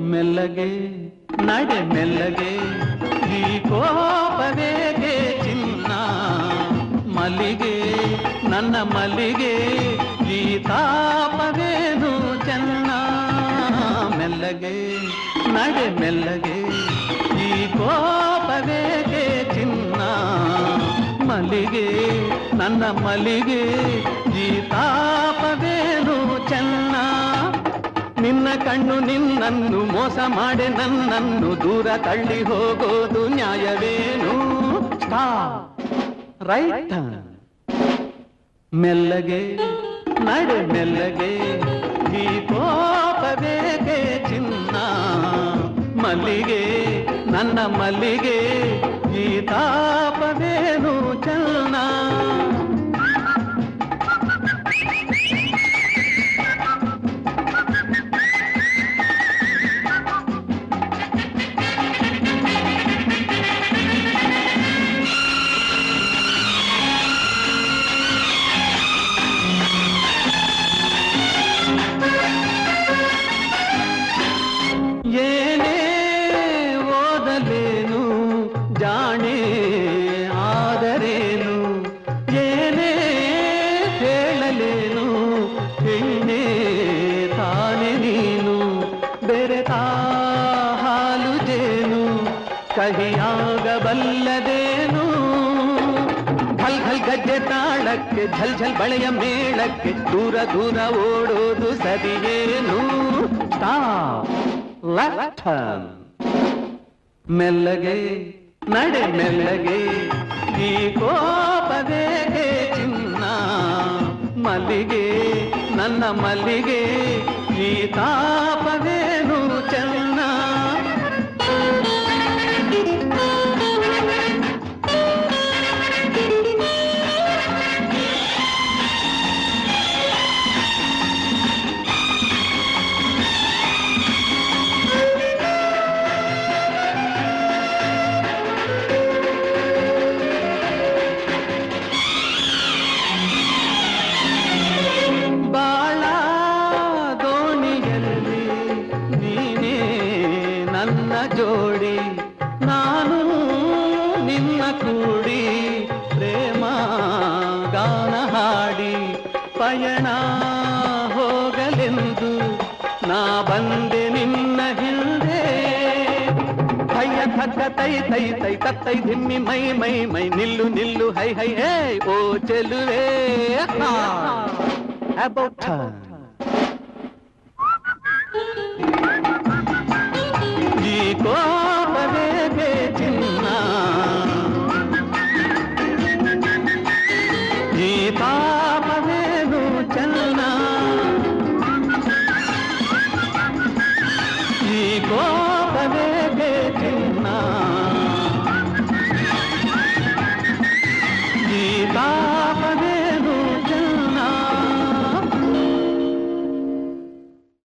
ಮೆಲ್ಲಗೆ, ನಡೆ ಮೆಲ್ಲಗೆ, ಈ ಕೋಪವೇಗೆ ಚಿನ್ನ. ಮಲ್ಲಿಗೆ, ನನ್ನ ಮಲ್ಲಿಗೆ, ಈ ತಾಪವೇನು ಚೆನ್ನ. ಮೆಲ್ಲಗೆ, ನಡೆ ಮೆಲ್ಲಗೆ ಮಲ್ಲಿಗೆ ನನ್ನ ಮಲ್ಲಿಗೆ ಈ ತಾಪವೇನು ಚೆನ್ನ? ನಿನ್ನ ಕಣ್ಣು ನಿನ್ನನ್ನು ಮೋಸ ಮಾಡಿ ನನ್ನನ್ನು ದೂರ ತಳ್ಳಿ ಹೋಗೋದು ನ್ಯಾಯವೇನು? ರೈಟ್ ಮೆಲ್ಲಗೆ, ನಡೆ ಮೆಲ್ಲಗೆ, ಈ ಕೋಪಬೇಕೆ ಚಿನ್ನ? ಮಲ್ಲಿಗೆ, ನನ್ನ ಮಲ್ಲಿಗೆ ಈ ತಾಪವೇನು ಆದರೇನು? ಏನೇ ಹೇಳಲೇನು? ಹೆಣ್ಣೆ ತಾನೆ ನೀನು? ಬೆರೆತಾ ಹಾಲು ಜೇನು? ಕಹಿಯಾಗಬಲ್ಲದೇನು ಘಲ್ ಘಲ್ ಗಜ್ಜೆ ತಾಳಕ್ಕೆ, ಝಲ್ ಝಲ್ ಬಳೆಯ ಮೇಳಕ್ಕೆ, ದೂರ ದೂರ ಓಡೋದು ಸರಿಯೇನು? ಸ್ಟಾಪ್. ಮೆಲ್ಲಗೆ ನಡೆ ಮೆಲ್ಲಗೆ ಈ ಕೋಪದೇಗೆ ಚಿನ್ನ. ಮಲ್ಲಿಗೆ ನನ್ನ ಮಲ್ಲಿಗೆ ಈ ತಾಪವೇನು ಜೋಡಿ ನಾನು ನಿನ್ನ ಕೂಡಿ ಪ್ರೇಮ ಗಾನ ಹಾಡಿ ಪಯಣ ಹೋಗಲೆಂದು ನಾ ಬಂದೆ ನಿನ್ನ ಹಿಂದೆ ಭಯ ಥಕ್ಕ ತೈ ತೈ ತೈ ತತ್ತೈ ಧಿಮ್ಮಿ ಮೈ ಮೈ ಮೈ ನಿಲ್ಲು ನಿಲ್ಲು ಹೈ ಹೈ ಹೇ ಓ ಚೆಲುವೆ about time. को बने बेचिन्ना गीता बने चलना जी